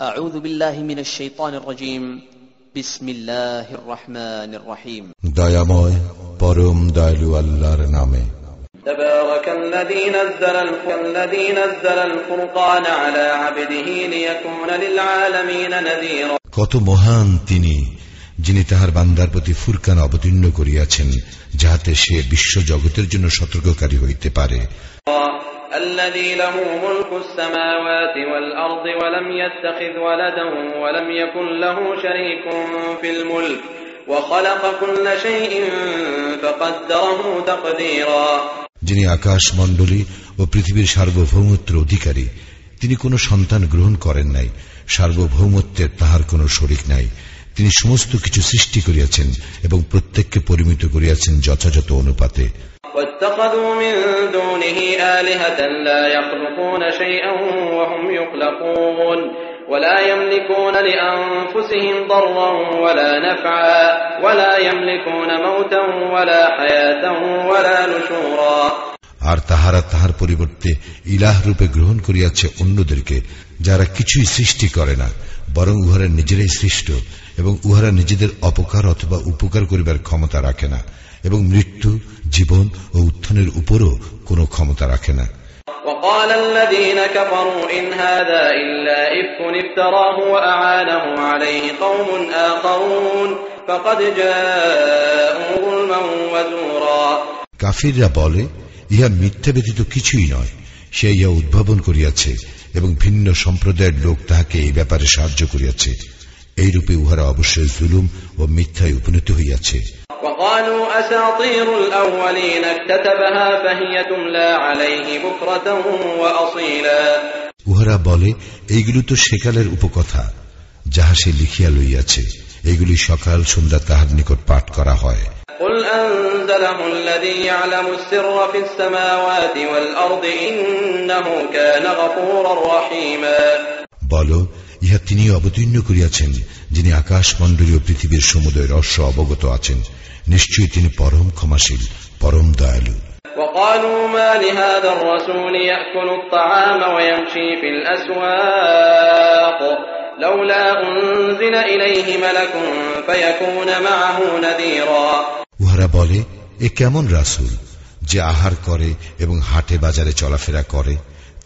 أعوذ بالله من الشيطان الرجيم بسم الله الرحمن الرحيم দয়াময় পরম দয়ালু আল্লাহর নামে تبارك الذي نزل الف- الذي نزل الفرقان على عبده ليكون للعالمين نذيرا কত মহান তিনি যিনি তাহার বান্দার প্রতি ফুরকান অবতীর্ণ করিয়াছেন যাহাতে সে বিশ্ব জগতের জন্য সতর্ককারী হইতে পারে الذي له ملك السماوات والأرض ولم يتخذ ولدا ولم يكن له شريك في الملك وخلق كل شيء فقدره تقديرا যিনি আকাশ মণ্ডলী ও পৃথিবীর সার্বভৌমত্বের অধিকারী তিনি কোনো সন্তান গ্রহণ করেন নাই সার্বভৌমত্বের তাহার কোনো শরিক নাই তিনি সমস্ত কিছু সৃষ্টি করিয়াছেন এবং প্রত্যেককে পরিমিত করিয়াছেন যথাযথ অনুপাতে واتخذوا من دونه آلهة لا يخلقون شيئا وهم يخلقون ولا يملكون لأنفسهم ضرا ولا نفعا ولا يملكون موتا ولا حياة ولا نشورا আর তাহারা তাহার পরিবর্তে ইলাহ রূপে গ্রহণ করিয়াছে অন্যদেরকে যারা কিছুই সৃষ্টি করে না বরং উহারা নিজেরাই সৃষ্ট এবং উহারা নিজেদের অপকার অথবা উপকার করিবার ক্ষমতা রাখে না এবং মৃত্যু জীবন ও উত্থানের উপরও কোনো ক্ষমতা রাখে না وقال الذين كفروا إن هذا إلا إفك افتراه وأعانه عليه قوم آخرون فقد جاءوا ظلما وزورا কাফিররা বলে ইহা মিথ্যা ব্যতীত কিছুই নয় সে ইহা উদ্ভাবন করিয়াছে এবং ভিন্ন সম্প্রদায়ের লোক তাহাকে এই ব্যাপারে সাহায্য করিয়াছে এই রূপে উহারা অবশ্যই জুলুম ও মিথ্যায় উপনীত হইয়াছে। উহারা বলে এইগুলি তো সেকালের উপকথা যাহা সে লিখিয়া লইয়াছে। এগুলি সকাল সন্ধ্যা তাহার নিকট পাঠ করা হয়। বলো ইহা তিনি অবতীর্ণ করিয়াছেন যিনি আকাশ মণ্ডলী ও পৃথিবীর সমুদয় রহস্য অবগত আছেন নিশ্চয়ই তিনি পরম ক্ষমাশীল পরম দয়ালু وقالوا ما لهذا الرسول يأكل الطعام ويمشي في الأسواق لولا أنزل إليه ملك فيكون معه نذيرا উহারা বলে এ কেমন রাসূল যে আহার করে এবং হাটে বাজারে চলাফেরা করে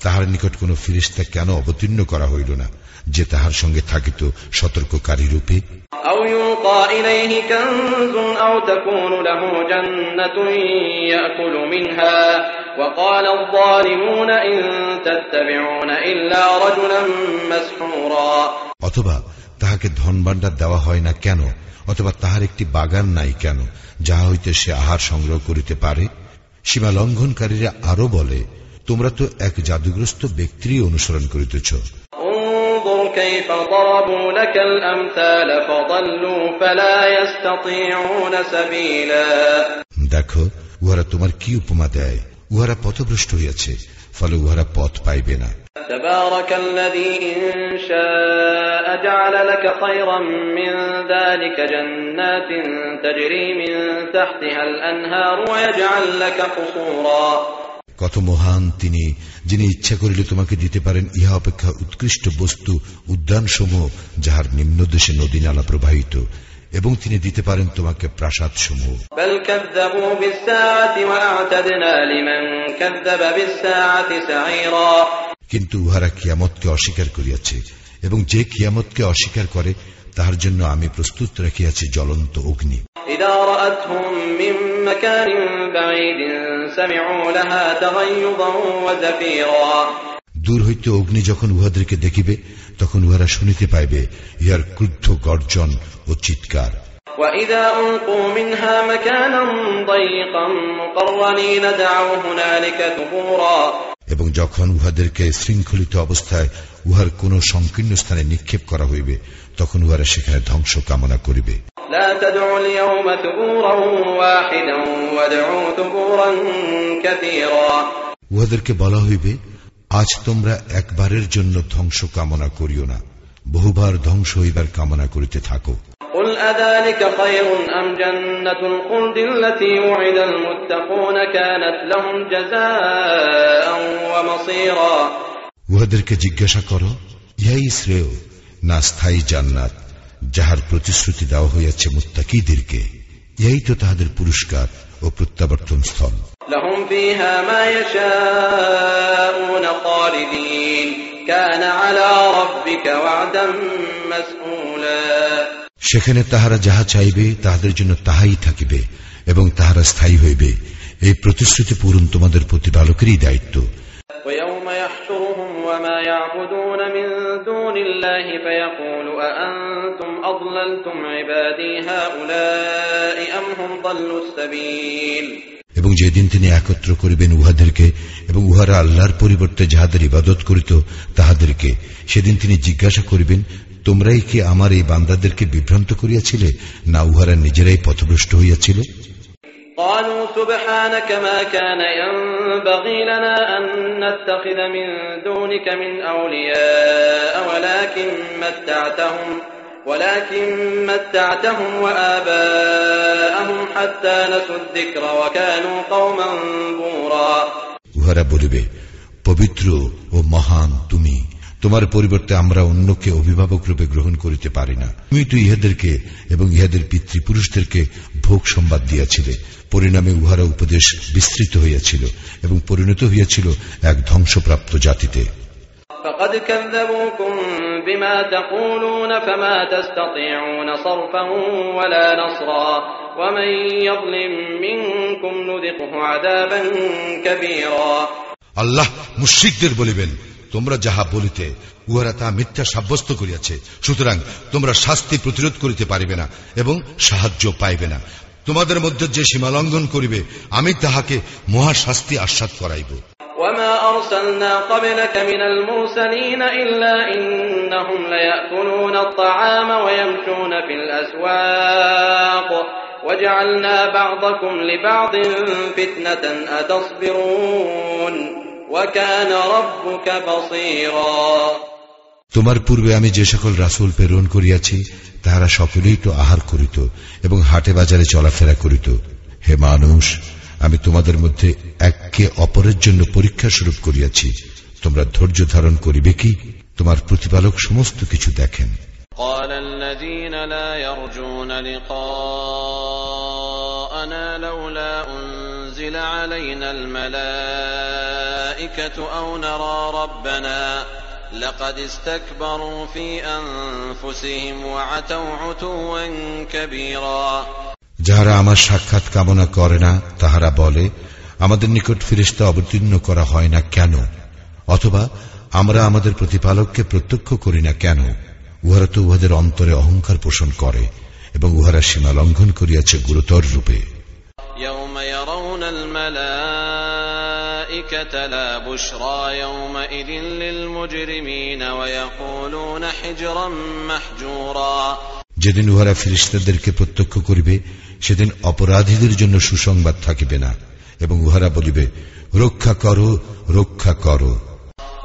তাহার নিকট কোন ফিরিস্তা কেন অবতীর্ণ করা হইল না যে তাহার সঙ্গে থাকিত সতর্ককারী রূপে? অথবা তাহাকে ধনভাণ্ডার দেওয়া হয় না কেন অথবা তাহার একটি বাগান নাই কেন যাহা হইতে সে আহার সংগ্রহ করিতে পারে? সীমা লঙ্ঘনকারীরা আরও বলে তোমরা তো এক জাদুগ্রস্ত ব্যক্তিরই অনুসরণ করিতেছ انظر كيف ضربوا لك الأمثال فضلوا فلا يستطيعون سبيلا দেখো উহারা তোমার কি উপমা দেয় উহারা পথভ্রষ্ট হইয়াছে ফলে উহারা পথ পাইবে না تبارك الذي إن شاء جعل لك خيرا من ذلك جنات تجري من تحتها الأنهار ويجعل لك قصورا কত মহান তিনি যিনি ইচ্ছা করিলে তোমাকে দিতে পারেন ইহা অপেক্ষা উৎকৃষ্ট বস্তু উদ্যানসমূহ যাহার নিম্ন দেশে নদী নালা প্রবাহিত এবং তিনি দিতে পারেন তোমাকে প্রাসাদ সমূহ কিন্তু উহারা কিয়ামতকে অস্বীকার করিয়াছে এবং যে কিয়ামতকে অস্বীকার করে তাহার জন্য আমি প্রস্তুত রাখিয়াছি জ্বলন্ত অগ্নি إذا رأتهم من مكان بعيد سمعوا لها تغيظا وزفيرا দূর হইতে অগ্নি যখন উহাদেরকে দেখিবে তখন উহারা শুনিতে পাইবে ইহার ক্রুদ্ধ গর্জন ও চিৎকার وإذا ألقوا منها مكانا ضيقا مقرنين دعوا هنالك ثبورا এবং যখন উহাদেরকে শৃঙ্খলিত অবস্থায় উহার কোন সংকীর্ণ স্থানে নিক্ষেপ করা হইবে তখন উহারা সেখানে ধ্বংস কামনা করিবে। উহাদেরকে বলা হইবে আজ তোমরা একবারের জন্য ধ্বংস কামনা করিও না বহুবার ধ্বংস হইবার কামনা করিতে থাকো। قل أذلك خير أم جنة الخلد التي وعد المتقون كانت لهم جزاء ومصيرا উহাদেরকে জিজ্ঞাসা করো ইহাই শ্রেয় না স্থায়ী জান্নাত যাহার প্রতিশ্রুতি দেওয়া হইয়াছে মুত্তাকিদেরকে এই তো তাহাদের পুরস্কার ও প্রত্যাবর্তন স্থল لهم فيها ما يشاءون خالدين كان على ربك وعدا مسئولا সেখানে তাহারা যাহা চাইবে তাহাদের জন্য তাহাই থাকিবে এবং তাহারা স্থায়ী হইবে। এই প্রতিশ্রুতি পূরণ তোমাদের প্রতিপালকেরই দায়িত্ব। এবং যেদিন তিনি একত্র করিবেন উহাদেরকে এবং উহারা আল্লাহর পরিবর্তে যাহাদের ইবাদত করিত তাহাদেরকে সেদিন তিনি জিজ্ঞাসা করিবেন তোমরাই কি আমার এই বান্দাদেরকে বিভ্রান্ত করিয়াছিলে না উহারা নিজেরাই পথভ্রষ্ট হইয়াছিল قالوا سبحانك ما كان ينبغي لنا أن نتخذ من دونك من أولياء ولكن متعتهم ولكن متعتهم وآباءهم حتى نسوا الذكر وكانوا قوما بورا উহারা বলিবে পবিত্র ও মহান তুমি তোমার পরিবর্তে আমরা অন্যকে অভিভাবক রূপে গ্রহণ করিতে পারি না তুমি তো ইহাদেরকে এবং ইহাদের পিতৃপুরুষদেরকে ভোগ সংবাদ দিয়াছিলে পরিণামে উহারা উপদেশ বিস্তৃত হইয়াছিল এবং পরিণত হইয়াছিল এক ধ্বংসপ্রাপ্ত জাতিতে فقد كذبوكم بما تقولون فما تستطيعون صرفا ولا نصرا ومن يظلم منكم نذقه عذابا كبيرا আল্লাহ মুশ্রিকদের বলিবেন তোমরা যাহা বলিতে উহারা তা মিথ্যা সাব্যস্ত করিয়াছে সুতরাং তোমরা শাস্তি প্রতিরোধ করিতে পারিবে না এবং সাহায্য পাইবে না তোমাদের মধ্যে যে সীমালঙ্ঘন করিবে আমি তাহাকে মহাশাস্তি আস্বাদ করাইব وما أرسلنا قبلك من المرسلين إلا إنهم ليأكلون الطعام ويمشون في الأسواق وجعلنا بعضكم لبعض فتنة أتصبرون وكان ربك بصيرا তোমার পূর্বে আমি যে সকল রাসূল প্রেরণ করিয়াছি তাহারা সকলেই তো আহার করিত এবং হাটে বাজারে চলাফেরা করিত হে মানুষ আমি তোমাদের মধ্যে এককে অপরের জন্য পরীক্ষা স্বরূপ করিয়াছি তোমরা ধৈর্য ধারণ করিবে কি তোমার প্রতিপালক সমস্ত কিছু দেখেন قال الذين لا يرجون لقاءنا لولا أنزل علينا الملائكة أو نرى ربنا لقد استكبروا في أنفسهم وعتوا عتوا كبيرا যাহারা আমার সাক্ষাৎ কামনা করে না তাহারা বলে আমাদের নিকট ফিরিস্তা অবতীর্ণ করা হয় না কেন অথবা আমরা আমাদের প্রতিপালককে প্রত্যক্ষ করি না কেন উহারা তো উহাদের অন্তরে অহংকার পোষণ করে এবং উহারা সীমা লঙ্ঘন করিয়াছে গুরুতর রূপে يوم يرون الملائكة لا بشرى يومئذ للمجرمين ويقولون حجرا محجورا যেদিন উহারা ফিরিস্তাদেরকে প্রত্যক্ষ করিবে সেদিন অপরাধীদের জন্য সুসংবাদ থাকিবে না এবং উহারা বলিবে রক্ষা করো রক্ষা করো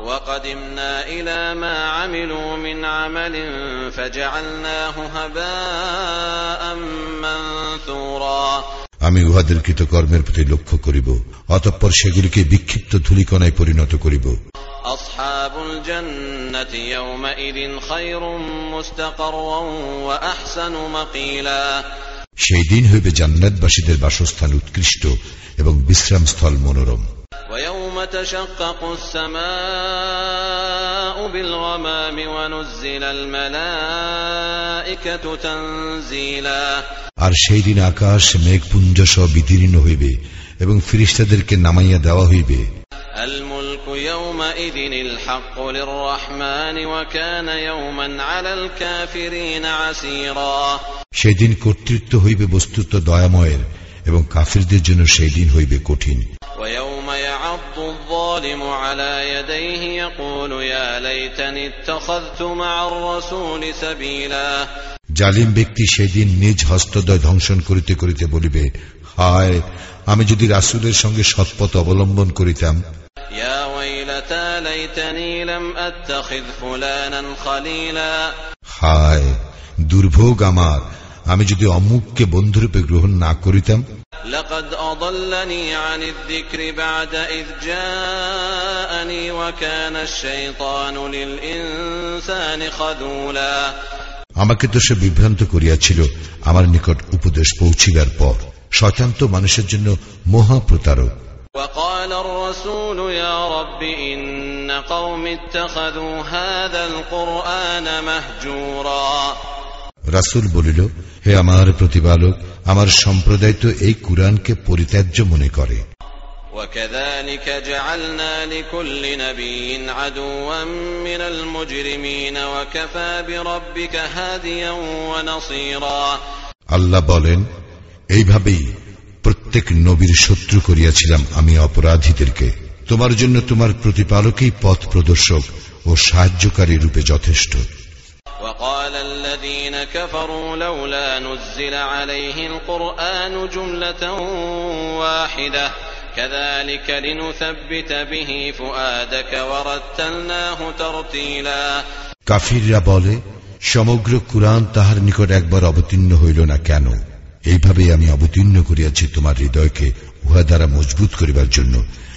وقدمنا إلى ما عملوا من عمل فجعلناه هباء منثورا আমি উহাদের কৃতকর্মের প্রতি লক্ষ্য করিব অতঃপর সেগুলিকে বিক্ষিপ্ত ধূলিকণায় পরিণত করিব أصحاب الجنة يومئذ خير مستقرا وأحسن مقيلا সেই দিন হইবে জান্নাতবাসীদের বাসস্থান উৎকৃষ্ট এবং বিশ্রামস্থল মনোরম ويوم تشقق السماء بالغمام ونزل الملائكة تنزيلا আর সেই দিন আকাশ মেঘপুঞ্জ সহ বিদীর্ণ হইবে এবং ফিরিস্তাদেরকে নামাইয়া দেওয়া হইবে الملك يومئذ الحق للرحمن وكان يوما على الكافرين عسيرا সেদিন কর্তৃত্ব হইবে বস্তুত দয়াময়ের এবং কাফিরদের জন্য সেই দিন হইবে কঠিন ويوم يعض الظالم على يديه يقول يا ليتني اتخذت مع الرسول سبيلا জালিম ব্যক্তি সেদিন নিজ হস্তদয় ধ্বংসন করিতে করিতে বলিবে হায় আমি যদি রাসুলের সঙ্গে সৎপথ অবলম্বন করিতাম। হায় দুর্ভোগ আমার আমি যদি অমুককে বন্ধুরূপে গ্রহণ না করিতাম। لقد أضلني عن الذكر بعد إذ جاءني وكان الشيطان للإنسان خذولا আমাকে তো সে বিভ্রান্ত করিয়াছিল আমার নিকট উপদেশ পৌঁছিবার পর শয়তান তো মানুষের জন্য মহাপ্রতারক وقال الرسول يا رب إن قوم اتخذوا هذا القرآن مهجورا রাসুল বলিল হে আমার প্রতিপালক আমার সম্প্রদায় তো এই কুরআনকে পরিত্যাজ্য মনে করে وكذلك جعلنا لكل نبي عدوا من المجرمين وكفى بربك هاديا ونصيرا আল্লাহ বলেন এইভাবেই প্রত্যেক নবীর শত্রু করিয়াছিলাম আমি অপরাধীদেরকে তোমার জন্য তোমার প্রতিপালকেই পথ প্রদর্শক ও সাহায্যকারী রূপে যথেষ্ট وقال الذين كفروا لولا نزل عليه القرآن جملة واحدة كذلك لنثبت به فؤادك ورتلناه ترتيلا কাফিররা বলে সমগ্র কুরআন তাহার নিকট একবার অবতীর্ণ হইল না কেন এইভাবে আমি অবতীর্ণ করিয়াছি তোমার হৃদয়কে উহা দ্বারা মজবুত করিবার জন্য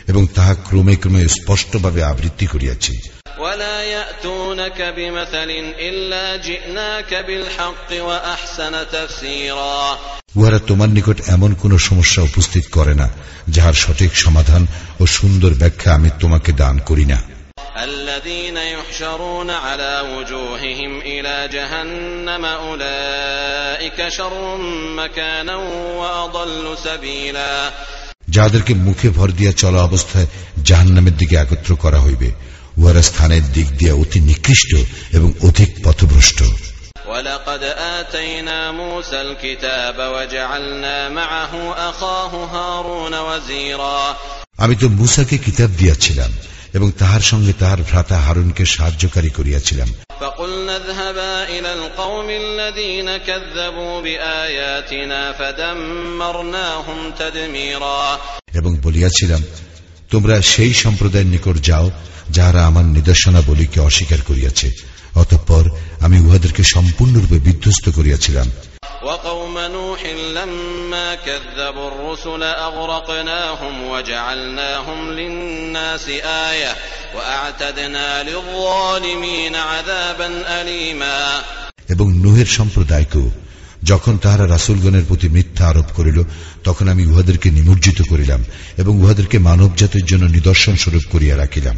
এবং তাহা ক্রমে ক্রমে স্পষ্টভাবে আবৃত্তি করিয়াছি ولا يأتونك بمثل إلا جئناك بالحق وأحسن تفسيرا উহারা তোমার নিকট এমন কোন সমস্যা উপস্থিত করে না যাহার সঠিক সমাধান ও সুন্দর ব্যাখ্যা আমি তোমাকে দান করি না الذين يحشرون على وجوههم إلى جهنم أولئك شر مكانا وأضل سبيلا যাহাদেরকে মুখে ভর দিয়া চলা অবস্থায় জাহান্নামের দিকে একত্র করা হইবে উহারা স্থানের দিক দিয়া অতি নিকৃষ্ট এবং অধিক পথভ্রষ্ট ولقد آتينا موسى الكتاب وجعلنا معه أخاه هارون وزيرا আমি তো মুসাকে কিতাব দিয়াছিলাম এবং তাহার সঙ্গে তাহার ভ্রাতা হারুনকে সাহায্যকারী করিয়াছিলাম فقلنا اذهبا إلى القوم الذين كذبوا بآياتنا فدمرناهم تدميرا এবং বলিয়াছিলাম তোমরা সেই সম্প্রদায়ের নিকট যাও যাহারা আমার নিদর্শনাবলীকে অস্বীকার করিয়াছে অতঃপর আমি উহাদেরকে সম্পূর্ণরূপে বিধ্বস্ত করিয়াছিলাম وقوم نوح لما كذبوا الرسل أغرقناهم وجعلناهم للناس آية وأعتدنا للظالمين عذابا أليما এবং নুহের সম্প্রদায়কেও যখন তাহারা রাসুলগণের প্রতি মিথ্যা আরোপ করিল তখন আমি উহাদেরকে নিমজ্জিত করিলাম এবং উহাদেরকে মানব জাতির জন্য নিদর্শন স্বরূপ করিয়া রাখিলাম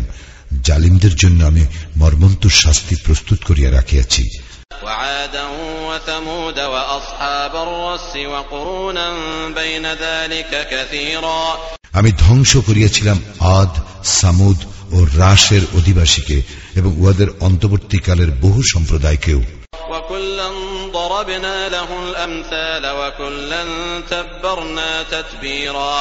জালিমদের জন্য আমি মর্মন্তুর শাস্তি প্রস্তুত করিয়া রাখিয়াছি وعادا وثمود وأصحاب الرس وقرونا بين ذلك كثيرا আমি ধ্বংস করিয়াছিলাম আদ সামুদ ও রাসের অধিবাসীকে এবং উহাদের অন্তর্বর্তীকালের বহু সম্প্রদায়কেও وكلا ضربنا له الأمثال وكلا تبرنا تتبيرا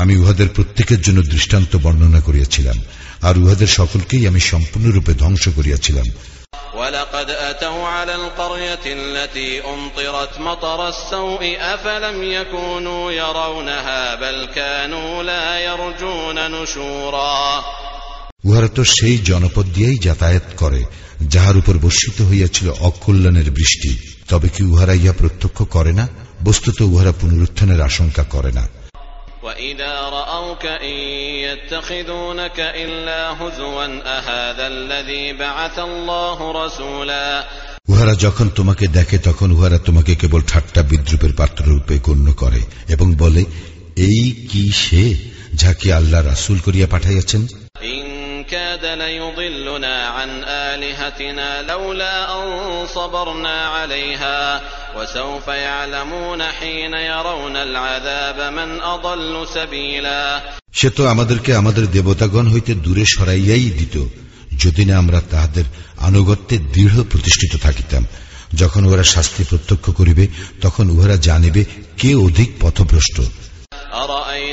আমি উহাদের প্রত্যেকের জন্য দৃষ্টান্ত বর্ণনা করিয়াছিলাম আর উহাদের সকলকেই আমি সম্পূর্ণরূপে ধ্বংস করিয়াছিলাম। উহারা তো সেই জনপদ দিয়েই যাতায়াত করে যাহার উপর বর্ষিত হইয়াছিল অকল্যাণের বৃষ্টি। তবে কি উহারা ইহা প্রত্যক্ষ করে না? বস্তুত উহারা পুনরুত্থানের আশঙ্কা করে না। وإذا رأوك إن يتخذونك إلا هزوا أهذا الذي بعث الله رسولا উহারা যখন তোমাকে দেখে তখন উহারা তোমাকে কেবল ঠাট্টা বিদ্রুপের পাত্ররূপে গণ্য করে এবং বলে এই কি সে যাকে আল্লাহ রাসুল করিয়া পাঠাইয়াছেন إن كاد ليضلنا عن آلهتنا لولا أن صبرنا عليها وسوف يعلمون حين يرون العذاب من أضل سبيلا সে তো আমাদেরকে আমাদের দেবতাগণ হইতে দূরে সরাইয়াই দিত যদি না আমরা তাহাদের আনুগত্যে দৃঢ় প্রতিষ্ঠিত থাকিতাম যখন উহারা শাস্তি প্রত্যক্ষ করিবে তখন উহারা জানিবে কে অধিক পথভ্রষ্ট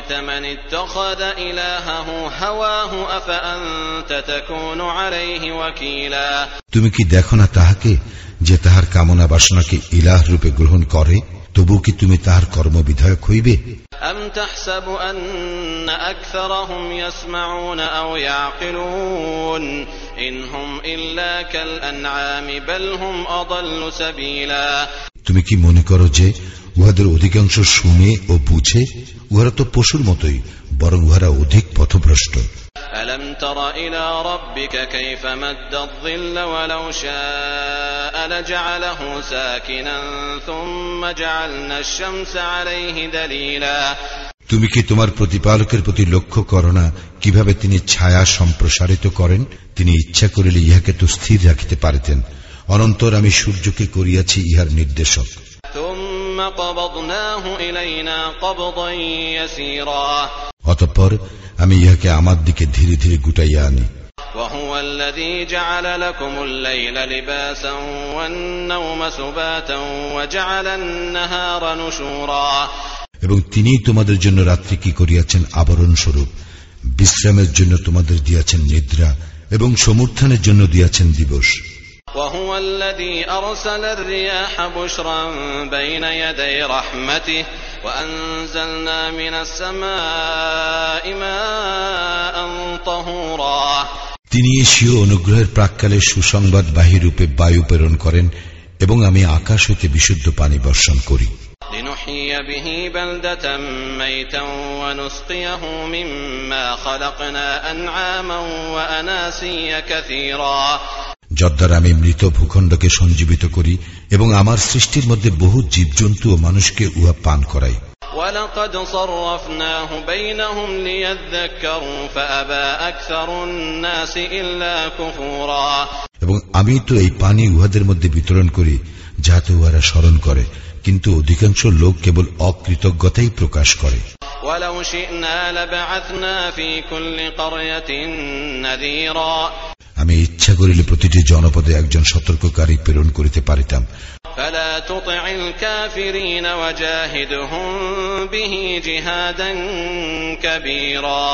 أرأيت من اتخذ إلهه هواه أفأنت تكون عليه وكيلا তুমি কি দেখো না তাহাকে যে তাহার কামনা বাসনাকে ইলাহ রূপে গ্রহণ করে তবু কি তুমি তাহার কর্মবিধায়ক হইবে أم تحسب أن أكثرهم يسمعون أو يعقلون إن هم إلا كالأنعام بل هم أضل سبيلا তুমি কি মনে করো যে উহাদের অধিকাংশ শুনে ও বুঝে উহারা তো পশুর মতোই বরং উহারা অধিক পথভ্রষ্ট ألم تر إلى ربك كيف مد الظل ولو شاء لجعله ساكنا ثم جعلنا الشمس عليه دليلا তুমি কি তোমার প্রতিপালকের প্রতি লক্ষ্য করো না কিভাবে তিনি ছায়া সম্প্রসারিত করেন তিনি ইচ্ছা করিলে ইহাকে তো স্থির রাখিতে পারিতেন অনন্তর আমি সূর্যকে করিয়াছি ইহার নির্দেশক অতঃপর আমি ইহাকে আমার দিকে ধীরে ধীরে গুটাইয়া আনি وهو الذي جعل لكم الليل لباسا والنوم سباتا وجعل النهار نشورا এবং তিনি তোমাদের জন্য রাত্রি কি করিয়াছেন আবরণ স্বরূপ বিশ্রামের জন্য তোমাদের দিয়াছেন নিদ্রা এবং সমর্থনের জন্য দিয়াছেন দিবস وهو الذي أرسل الرياح بشرا بين يدي رحمته وأنزلنا من السماء ماء طهورا তিনি এশীয় অনুগ্রহের প্রাককালে সুসংবাদ বাহিরূপে বায়ু প্রেরণ করেন এবং আমি আকাশ হইতে বিশুদ্ধ পানি বর্ষণ করি لنحيي به بلدة ميتا ونسقيه مما خلقنا أنعاما وأناسيا كثيرا যদ্বারা আমি মৃত ভূখণ্ডকে সঞ্জীবিত করি এবং আমার সৃষ্টির মধ্যে বহু জীবজন্তু ও মানুষকে উহা পান করাই ولقد صرفناه بينهم ليذكروا فأبى أكثر الناس إلا كفورا এবং আমি তো এই পানি উহাদের মধ্যে বিতরণ করি যাতে উহারা স্মরণ করে কিন্তু অধিকাংশ লোক কেবল অকৃতজ্ঞতাই প্রকাশ করে ولو شئنا لبعثنا في كل قرية نذيرا আমি ইচ্ছা করিলে প্রতিটি জনপদে একজন সতর্ককারী প্রেরণ করিতে পারিতাম فلا تطع الكافرين وجاهدهم به جهادا كبيرا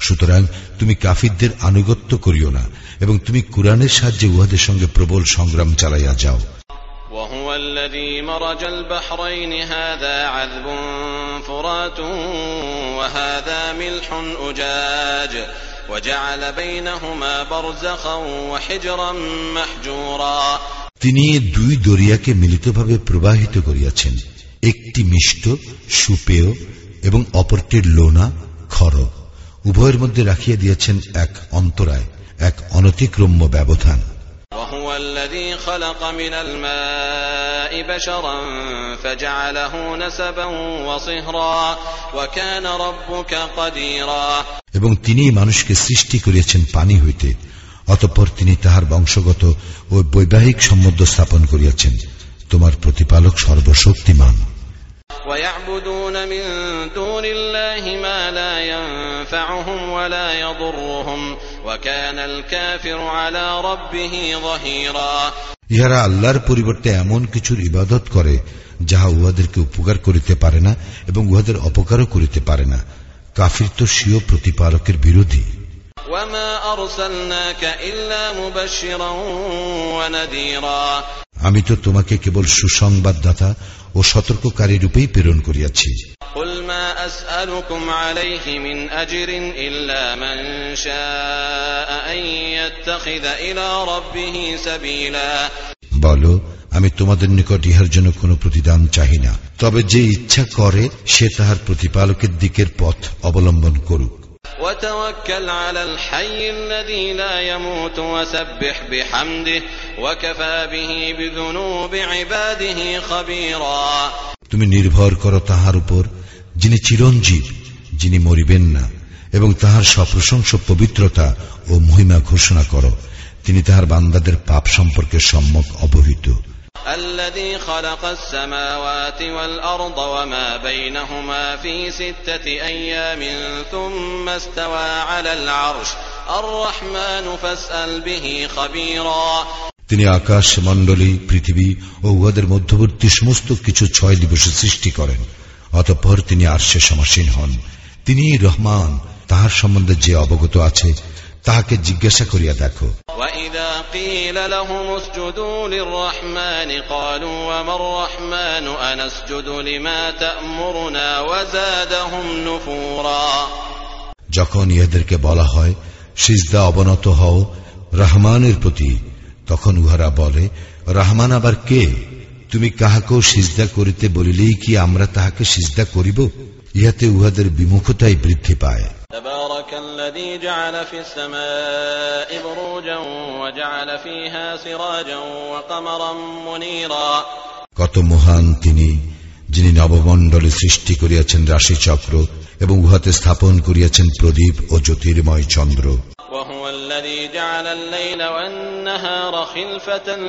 সুতরাং তুমি কাফিরদের আনুগত্য করিও না এবং তুমি কোরআনের সাহায্যে উহাদের সঙ্গে প্রবল সংগ্রাম চালাইয়া যাও وهو الذي مرج البحرين هذا عذب فرات وهذا ملح أجاج তিনি দুই দরিয়াকে মিলিতভাবে প্রবাহিত করিয়াছেন। একটি মিষ্ট, সুপেয় এবং অপরটির লোনা খর উভয়ের মধ্যে রাখিয়া দিয়েছেন এক অন্তরায়, এক অনতিক্রম্য ব্যবধান। وهو الذي خلق من الماء بشرا فجعله نسبا وصهرا وكان ربك قديرا এবং তিনি মানুষকে সৃষ্টি করিয়াছেন পানি হইতে অতঃপর তিনি তাহার বংশগত ও বৈবাহিক সম্বন্ধ স্থাপন করিয়াছেন তোমার প্রতিপালক সর্বশক্তিমান ويعبدون من دون الله ما لا ينفعهم ولا يضرهم وكان الكافر على ربه ظهيرا ইহারা আল্লাহর পরিবর্তে এমন কিছুর ইবাদত করে যাহা উহাদেরকে উপকার করিতে পারে না এবং উহাদের অপকারও করিতে পারে না কাফির তো স্বীয় প্রতিপালকের বিরোধী وما أرسلناك إلا مبشرا ونذيرا আমি তো তোমাকে কেবল সুসংবাদদাতা ও সতর্ককারী রূপেই প্রেরণ করিয়াছি قل ما أسألكم عليه من أجر إلا من شاء أن يتخذ إلى ربه سبيلا বলো আমি তোমাদের নিকট ইহার জন্য কোনো প্রতিদান চাহি না তবে যে ইচ্ছা করে সে তাহার প্রতিপালকের দিকের পথ অবলম্বন করুক وتوكل على الحي الذي لا يموت وسبح بحمده وكفى به بذنوب عباده خبيرا তুমি নির্ভর করো তাহার উপর যিনি চিরঞ্জীব যিনি মরিবেন না এবং তাহার সপ্রশংস পবিত্রতা ও মহিমা ঘোষণা করো তিনি তাহার বান্দাদের পাপ সম্পর্কে সম্যক অবহিত الذي خلق السماوات والأرض وما بينهما في ستة أيام ثم استوى على العرش الرحمن فاسأل به خبيرا তিনি আকাশ মণ্ডলী পৃথিবী ও উহাদের মধ্যবর্তী সমস্ত কিছু ছয় দিবসে সৃষ্টি করেন অতঃপর তিনি আর্শে সমাসীন হন তিনি রহমান তাহার সম্বন্ধে যে অবগত আছে তাহাকে জিজ্ঞাসা করিয়া দেখো। যখন ইহাদেরকে বলা হয় সিজদা অবনত হও রহমানের প্রতি তখন উহারা বলে রহমান আবার কে? তুমি কাহাকেও সিজদা করিতে বলিলেই কি আমরা তাহাকে সিজদা করিব? ইহাতে উহাদের বিমুখতাই বৃদ্ধি পায়। تبارك الذي جعل في কত মহান তিনি যিনি নবমণ্ডলে সৃষ্টি করিয়াছেন রাশি চক্র এবং উহাতে স্থাপন করিয়াছেন প্রদীপ ও জ্যোতির্ময় চন্দ্র।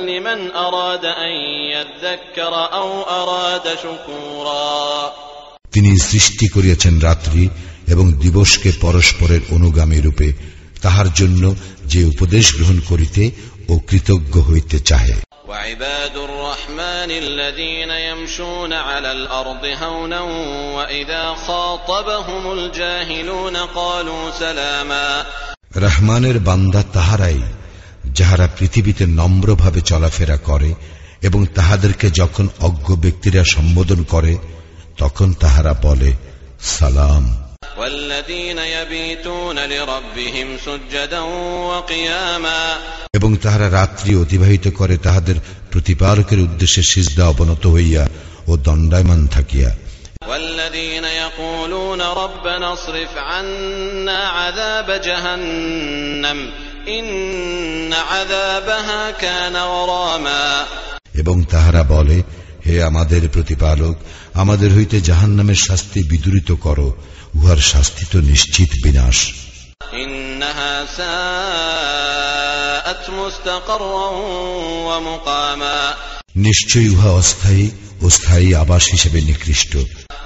লিমান আরাদা আন ইয়াযযাক্কারা আও আরাদা শুকুরা। أراد أن يذكر أو أراد شكورا তিনি সৃষ্টি করিয়াছেন রাত্রি এবং দিবসকে পরস্পরের অনুগামী রূপে তাহার জন্য যে উপদেশ গ্রহণ করিতে ও কৃতজ্ঞ হইতে চাহে وعباد الرحمن الذين يمشون على الأرض هونا وإذا خاطبهم الجاهلون قالوا سلاما রহমানের বান্দা তাহারাই যাহারা পৃথিবীতে নম্রভাবে চলাফেরা করে এবং তাহাদেরকে যখন অজ্ঞ ব্যক্তিরা সম্বোধন করে তখন তাহারা বলে সালাম والذين يبيتون لربهم سجدا وقياما এবং তাহারা রাত্রি অতিবাহিত করে তাহাদের প্রতিপালকের উদ্দেশ্যে সিজদা অবনত হইয়া ও দণ্ডায়মান থাকিয়া والذين يقولون ربنا اصرف عنا عذاب جهنم إن عذابها كان غراما এবং তাহারা বলে হে আমাদের প্রতিপালক আমাদের হইতে জাহান্নামের শাস্তি বিদূরিত করো উহার শাস্তি তো নিশ্চিত বিনাশ إنها ساءت مستقرا ومقاما নিশ্চয়ই উহা অস্থায়ী ও স্থায়ী আবাস হিসেবে নিকৃষ্ট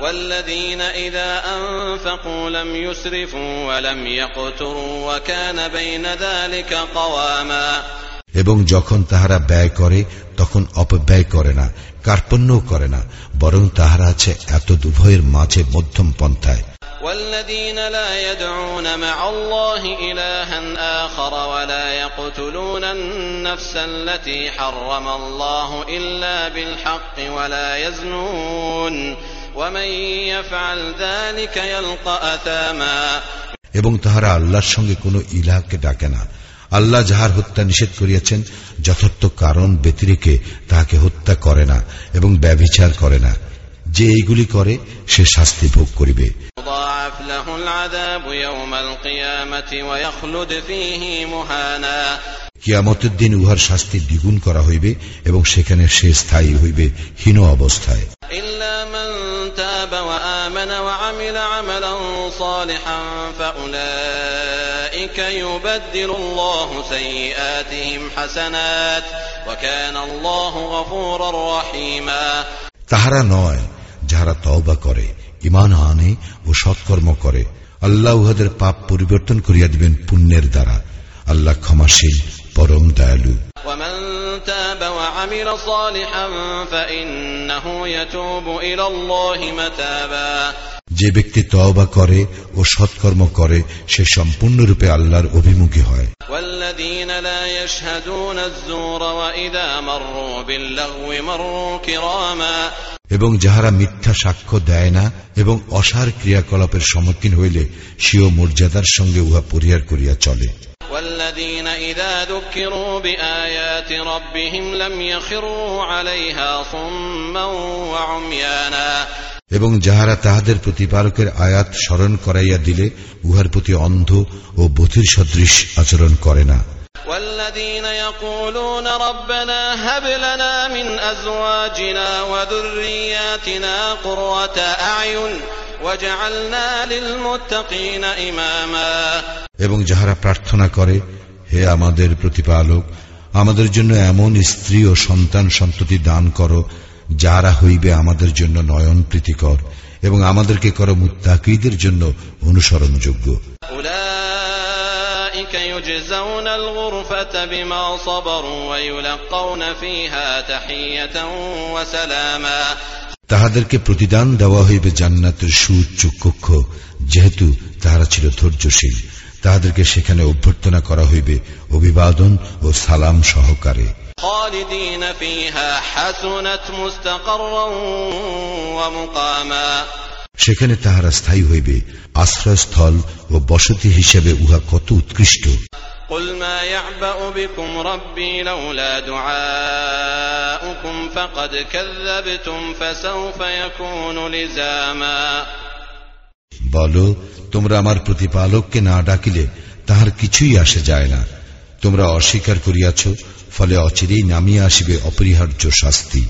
والذين إذا أنفقوا لم يسرفوا ولم يقتروا وكان بين ذلك قواما এবং যখন তাহারা ব্যয় করে তখন অপব্যয় করে না কার্পণ্যও করে না বরং তাহারা আছে এত দুভয়ের মাঝে মধ্যম পন্থায় والذين لا يدعون مع الله إلها آخر ولا يقتلون النفس التي حرم الله إلا بالحق ولا يزنون ومن يفعل ذلك يلقى أثاما এবং তাহারা আল্লাহর সঙ্গে কোনো ইলাহকে ডাকে না আল্লাহ যাহার হত্যা নিষেধ করিয়াছেন যথার্থ কারণ ব্যতিরেকে তাহাকে হত্যা করে না এবং ব্যভিচার করে না। যে এইগুলি করে সে শাস্তি ভোগ করিবে। কিয়ামতের দিন উহার শাস্তি দ্বিগুণ করা হইবে এবং সেখানে সে স্থায়ী হইবে হীন অবস্থায়। ইল্লা من تاب وآمن وعمل عملا صالحا فأولئك يبدل الله سيئاتهم حسنات وكان الله غفورا رحيما তাহারা নয় যাহারা তওবা করে ইমান আনে ও সৎকর্ম করে আল্লাহ উহাদের পাপ পরিবর্তন করিয়া দিবেন পুণ্যের দ্বারা আল্লাহ ক্ষমাশীল পরম দয়ালু ومن تاب وعمل صالحا فإنه يتوب إلى الله متابا যে ব্যক্তি তওবা করে ও সৎকর্ম করে সে সম্পূর্ণরূপে আল্লাহর অভিমুখী হয় والذين لا يشهدون الزور وإذا مروا باللغو مروا كراما এবং যাহারা মিথ্যা সাক্ষ্য দেয় না এবং অসার ক্রিয়াকলাপের সম্মুখীন হইলে স্বীয় মর্যাদার সঙ্গে উহা পরিহার করিয়া চলে والذين إذا ذكروا بآيات ربهم لم يخروا عليها صما وعميانا এবং যাহারা তাহাদের প্রতিপালকের আয়াত স্মরণ করাইয়া দিলে উহার প্রতি অন্ধ ও বধির সদৃশ আচরণ করে না والذين يقولون ربنا هب لنا من أزواجنا وذرياتنا قرة أعين وجعلنا للمتقين إماما এবং যাহারা প্রার্থনা করে হে আমাদের প্রতিপালক আমাদের জন্য এমন স্ত্রী ও সন্তান সন্ততি দান করো যারা হইবে আমাদের জন্য নয়ন প্রীতিকর এবং আমাদেরকে কর মুদের জন্য অনুসরণযোগ্য। তাহাদেরকে প্রতিদান দেওয়া হইবে জান্নাতের সুউচ্চ কক্ষ যেহেতু তাহারা ছিল ধৈর্যশীল। তাহাদেরকে সেখানে অভ্যর্থনা করা হইবে অভিবাদন ও সালাম সহকারে। خالدين فيها حسنت مستقرا ومقاما সেখানে তাহারা স্থায়ী হইবে আশ্রয়স্থল ও বসতি হিসেবে উহা কত উৎকৃষ্ট قل ما يعبأ بكم ربي لولا دعاؤكم دعاءكم فقد كذبتم فسوف يكون لزاما বলো তোমরা আমার প্রতিপালককে না ডাকিলে তাহার কিছুই আসে যায় না তোমরা অস্বীকার করিয়াছ ফলে অচিরেই নামিয়া আসিবে অপরিহার্য শাস্তি।